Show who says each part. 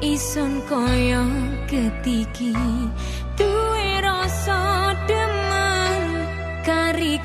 Speaker 1: isun koyo ketiki duwe rasa demen kari